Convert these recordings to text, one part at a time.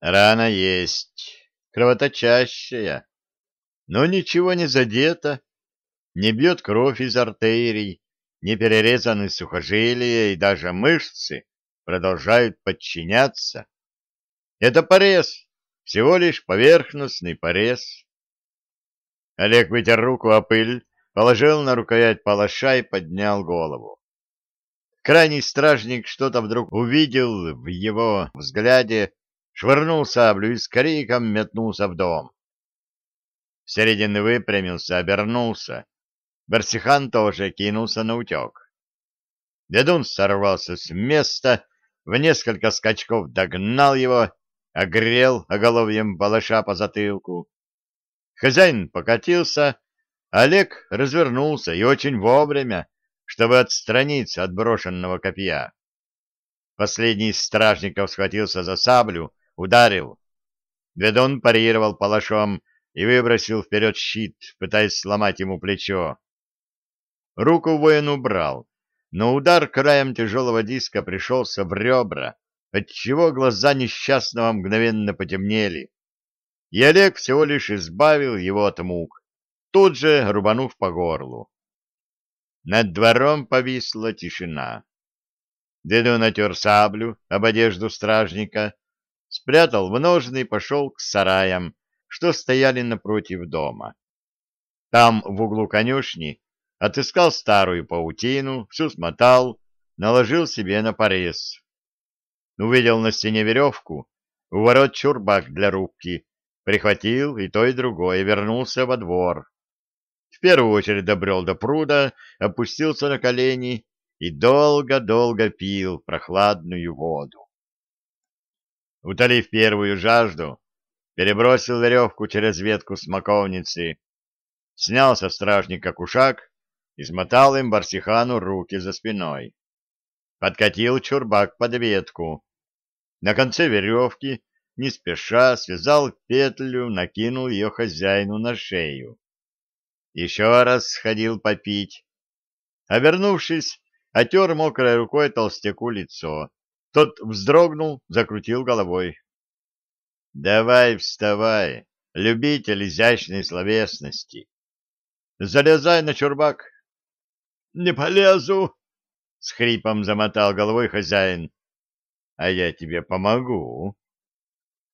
Рана есть, кровоточащая, но ничего не задето, не бьет кровь из артерий, не перерезаны сухожилия. И даже мышцы продолжают подчиняться. Это порез, всего лишь поверхностный порез. Олег вытер руку о пыль, положил на рукоять палаша и поднял голову. Крайний стражник что-то вдруг увидел в его взгляде, швырнул саблю и с криком метнулся в дом. Середины выпрямился, обернулся. Барсихан тоже кинулся на утек. Ведун сорвался с места, в несколько скачков догнал его, огрел оголовьем палаша по затылку. Хозяин покатился, Олег развернулся и очень вовремя, чтобы отстраниться от брошенного копья. Последний из стражников схватился за саблю, ударил. Ведун парировал палашом и выбросил вперед щит, пытаясь сломать ему плечо. Руку воин убрал, но удар краем тяжелого диска пришелся в ребра, отчего глаза несчастного мгновенно потемнели. И Олег всего лишь избавил его от мук, тут же рубанув по горлу. Над двором повисла тишина. Деду натер саблю об одежду стражника, спрятал в ножны и пошел к сараям, что стояли напротив дома. Там, в углу конюшни, отыскал старую паутину, всю смотал, наложил себе на порез. Увидел на стене веревку, у ворот чурбак для рубки, прихватил и то, и другое, вернулся во двор. В первую очередь добрел до пруда, опустился на колени и долго-долго пил прохладную воду. Утолив первую жажду, перебросил веревку через ветку смоковницы, снял со стражника кушак и смотал им Барсихану руки за спиной. Подкатил чурбак под ветку. На конце веревки, не спеша, связал петлю, накинул ее хозяину на шею еще раз сходил попить. Обернувшись, отер мокрой рукой толстяку лицо. Тот вздрогнул, закрутил головой. — Давай вставай, любитель изящной словесности. Залезай на чурбак. — Не полезу, — с хрипом замотал головой хозяин. — А я тебе помогу.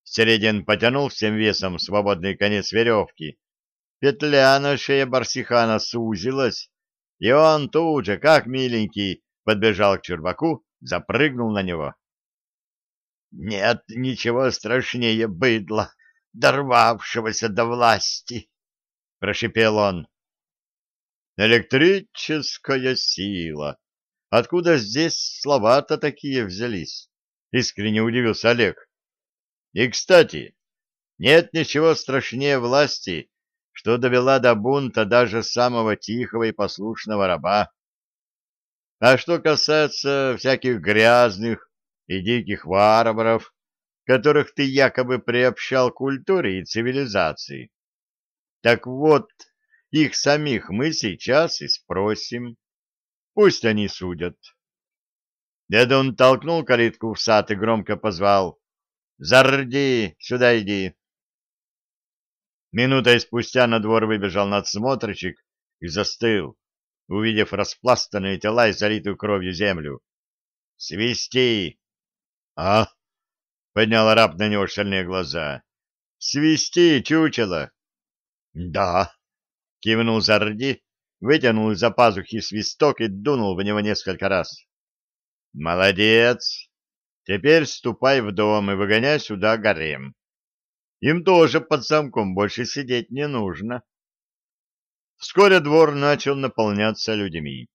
Середин потянул всем весом свободный конец веревки, Петля на шее барсихана сузилась, и он тут же, как миленький, подбежал к чербаку, запрыгнул на него. «Нет ничего страшнее быдла, дорвавшегося до власти!» — прошипел он. «Электрическая сила! Откуда здесь слова-то такие взялись?» — искренне удивился Олег. «И, кстати, нет ничего страшнее власти, что довела до бунта даже самого тихого и послушного раба. А что касается всяких грязных и диких варваров, которых ты якобы приобщал к культуре и цивилизации, так вот, их самих мы сейчас и спросим. Пусть они судят. Дедун толкнул калитку в сад и громко позвал. «Зарди, сюда иди!» Минутой спустя на двор выбежал надсмотрщик и застыл, увидев распластанные тела и залитую кровью землю. «Свисти!» «А?» — поднял араб на него шальные глаза. «Свисти, чучело!» «Да!» — кивнул Зарди, вытянул из-за пазухи свисток и дунул в него несколько раз. «Молодец! Теперь ступай в дом и выгоняй сюда гарем. Им тоже под замком больше сидеть не нужно. Вскоре двор начал наполняться людьми.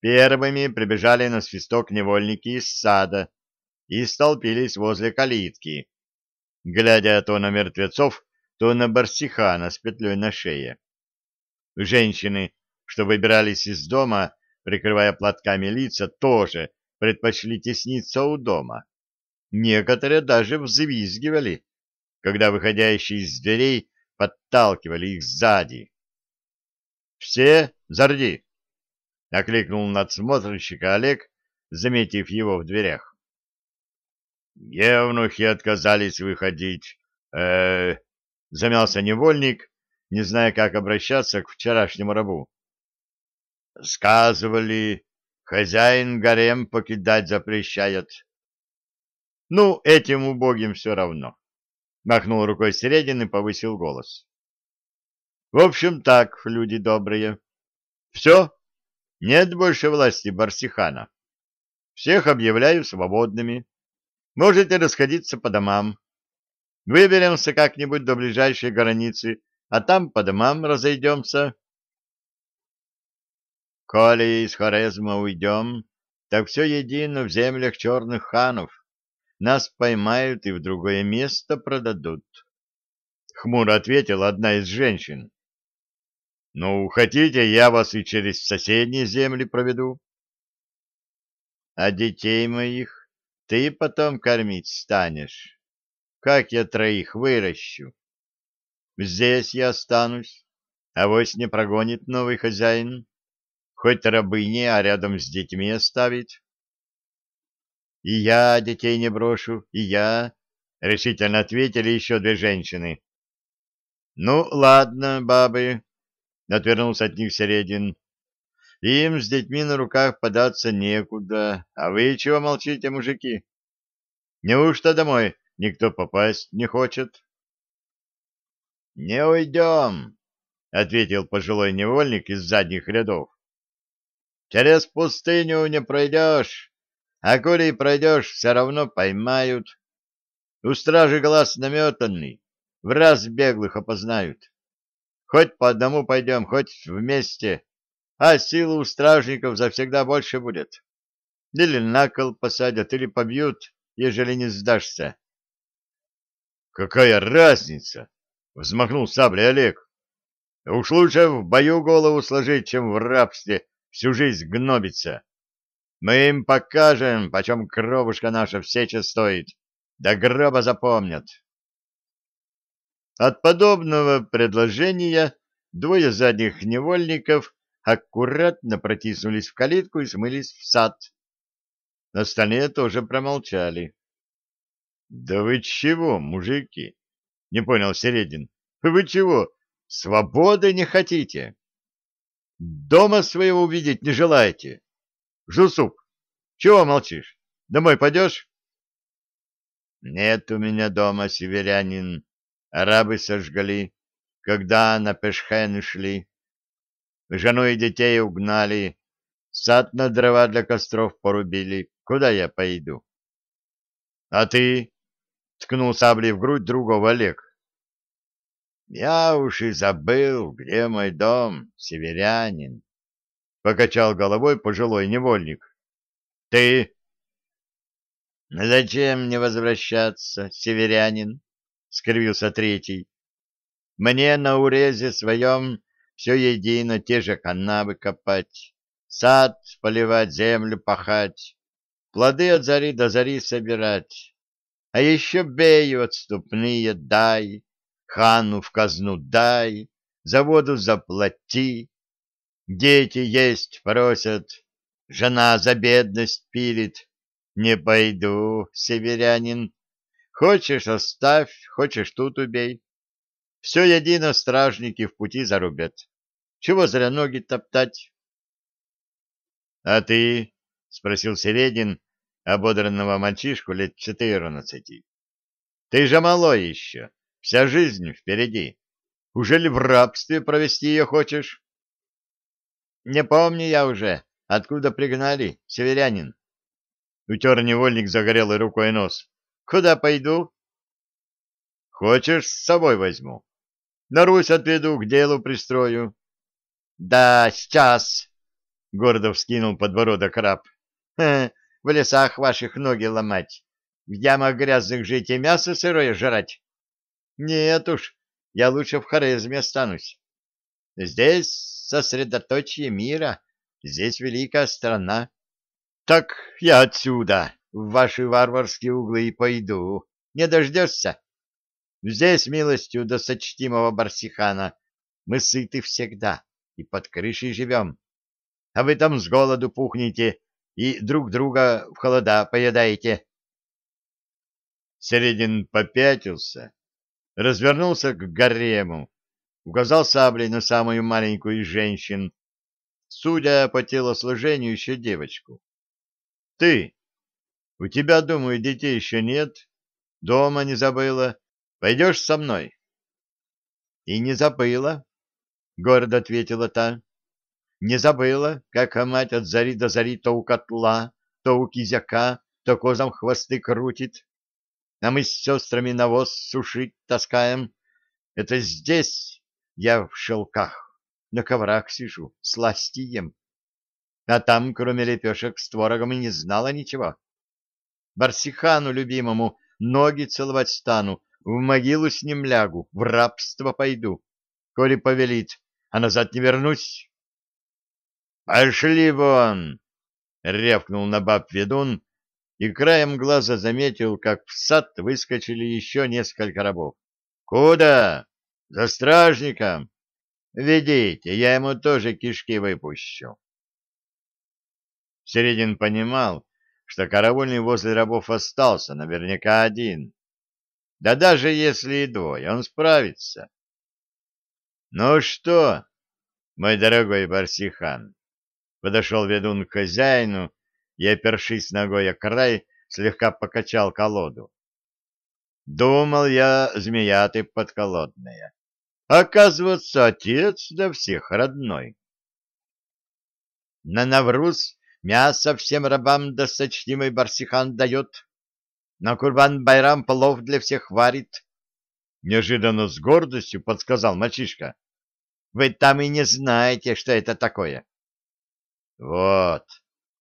Первыми прибежали на свисток невольники из сада и столпились возле калитки, глядя то на мертвецов, то на барсихана с петлей на шее. Женщины, что выбирались из дома, прикрывая платками лица, тоже предпочли тесниться у дома. Некоторые даже взвизгивали, когда выходящие из дверей подталкивали их сзади. «Все, зарди!» — окликнул надсмотрщика Олег, заметив его в дверях. Евнухи отказались выходить. Э, замялся невольник, не зная, как обращаться к вчерашнему рабу. Сказывали, хозяин гарем покидать запрещает. Ну, этим убогим все равно. Махнул рукой Середин и повысил голос. В общем, так, люди добрые. Все, нет больше власти Барсихана. Всех объявляю свободными. Можете расходиться по домам. Выберемся как-нибудь до ближайшей границы, а там по домам разойдемся. Коли из Хорезма уйдем, так все едино в землях черных ханов. Нас поймают и в другое место продадут. Хмуро ответила одна из женщин. Ну, хотите, я вас и через соседние земли проведу. А детей моих ты потом кормить станешь. Как я троих выращу? Здесь я останусь, а вось не прогонит новый хозяин. Хоть рабыни, а рядом с детьми оставить. И я детей не брошу, и я, — решительно ответили еще две женщины. Ну, ладно, бабы, — отвернулся от них Середин. Им с детьми на руках податься некуда, а вы чего молчите, мужики? Неужто домой никто попасть не хочет? — Не уйдем, — ответил пожилой невольник из задних рядов. — Через пустыню не пройдешь, а коли пройдешь, все равно поймают. У стражи глаз наметанный, в раз беглых опознают. Хоть по одному пойдем, хоть вместе, а силы у стражников завсегда больше будет. Или на кол посадят, или побьют, ежели не сдашься. — Какая разница? — взмахнул саблей Олег. — Уж лучше в бою голову сложить, чем в рабстве всю жизнь гнобиться. Мы им покажем, почем кровушка наша в сече стоит. До гроба запомнят. От подобного предложения двое задних невольников аккуратно протиснулись в калитку и смылись в сад. Остальные тоже промолчали. — Да вы чего, мужики? — не понял Середин. — Вы чего, свободы не хотите? Дома своего увидеть не желаете? Жусуп, чего молчишь? Домой пойдешь? — Нет у меня дома, северянин, Арабы сожгли, когда на Пешхен шли. Жену и детей угнали, сад на дрова для костров порубили. Куда я пойду? — А ты? — ткнул саблей в грудь другого Олег. — Я уж и забыл, где мой дом, северянин, — покачал головой пожилой невольник. — Ты? — Зачем мне возвращаться, северянин? — скривился третий. «Мне на урезе своем все едино те же канавы копать, сад поливать, землю пахать, плоды от зари до зари собирать. А еще бею отступные дай, хану в казну дай, за воду заплати. Дети есть просят, жена за бедность пилит. Не пойду, северянин, Хочешь — оставь, хочешь — тут убей. Все едино стражники в пути зарубят. Чего зря ноги топтать? — А ты? — спросил Середин, ободранного мальчишку лет четырнадцати. — Ты же малой еще, вся жизнь впереди. Уже ли в рабстве провести ее хочешь? — Не помню я уже, откуда пригнали, северянин. Утер невольник загорелой рукой нос. Куда пойду? Хочешь, с собой возьму. На Русь отведу, к делу пристрою. Да, сейчас, — гордо вскинул подбородок раб. в лесах ваших ноги ломать, в ямах грязных жить и мясо сырое жрать. Нет уж, я лучше в Хорезме останусь. Здесь сосредоточие мира, здесь великая страна. Так я отсюда в ваши варварские углы и пойду. Не дождешься? Здесь, милостью до сочтимого Барсихана, мы сыты всегда и под крышей живем. А вы там с голоду пухнете и друг друга в холода поедаете. Середин попятился, развернулся к гарему, указал саблей на самую маленькую из женщин, судя по телосложению, еще девочку. — Ты! У тебя, думаю, детей еще нет, дома не забыла. Пойдешь со мной? — И не забыла, — гордо ответила та. — Не забыла, как мать от зари до зари то у котла, то у кизяка, то козам хвосты крутит а мы с сестрами навоз сушить таскаем. Это здесь я в шелках, на коврах сижу, сласти ем. А там, кроме лепешек с творогом, и не знала ничего. Барсихану любимому ноги целовать стану, в могилу с ним лягу, в рабство пойду, коли повелит, а назад не вернусь. — Пошли вон! — рявкнул на баб ведун, и краем глаза заметил, как в сад выскочили еще несколько рабов. «Куда? За стражником? Ведите, я ему тоже кишки выпущу». Середин понимал, что караульный возле рабов остался, наверняка один. Да даже если и двое, он справится. «Ну что, мой дорогой Барсихан?» Подошел ведун к хозяину, и, опершись ногой о край, слегка покачал колоду. Думал я, змея ты подколодная. Оказывается, отец для всех родной. На Навруз мясо всем рабам досточтимый Барсихан дает. На Курбан-Байрам плов для всех варит. Неожиданно с гордостью подсказал мальчишка. Вы там и не знаете, что это такое. Вот,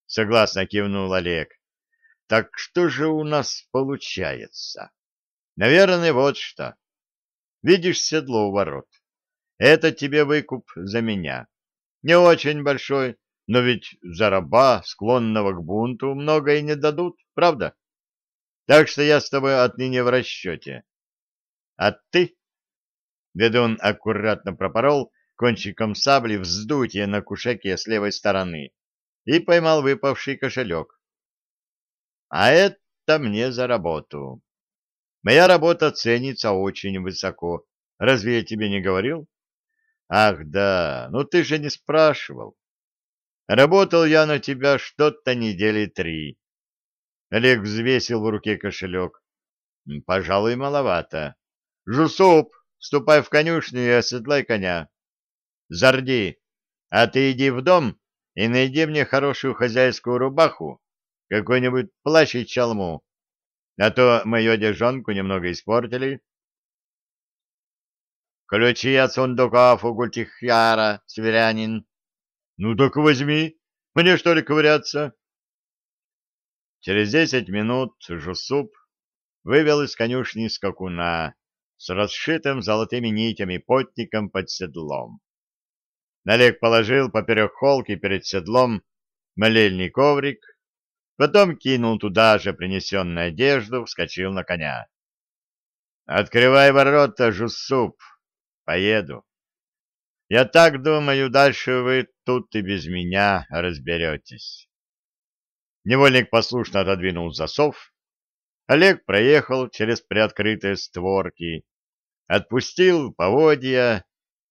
согласно кивнул Олег. Так что же у нас получается? Наверное, вот что. Видишь седло у ворот? Это тебе выкуп за меня. Не очень большой, но ведь за раба, склонного к бунту, много и не дадут, правда? Так что я с тобой отныне в расчете. А ты? Ведун аккуратно пропорол кончиком сабли вздутие на кушаке с левой стороны и поймал выпавший кошелек. А это мне за работу. Моя работа ценится очень высоко. Разве я тебе не говорил? Ах, да, ну ты же не спрашивал. Работал я на тебя что-то недели три. Олег взвесил в руке кошелек. Пожалуй, маловато. Жусуп, ступай в конюшню и оседлай коня. Зарди, а ты иди в дом и найди мне хорошую хозяйскую рубаху, какой-нибудь плащ и чалму, а то мою одежонку немного испортили. Ключи от сундуков у Гультихяра, северянин. Ну так возьми, мне что ли ковыряться? Через десять минут Жусуп вывел из конюшни скакуна с расшитым золотыми нитями потником под седлом. Налег положил поперек холки перед седлом молельный коврик, потом кинул туда же принесенную одежду, вскочил на коня. — Открывай ворота, Жусуп, поеду. Я так думаю, дальше вы тут и без меня разберетесь. Невольник послушно отодвинул засов. Олег проехал через приоткрытые створки, отпустил поводья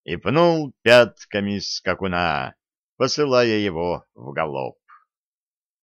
и пнул пятками скакуна, посылая его в галоп.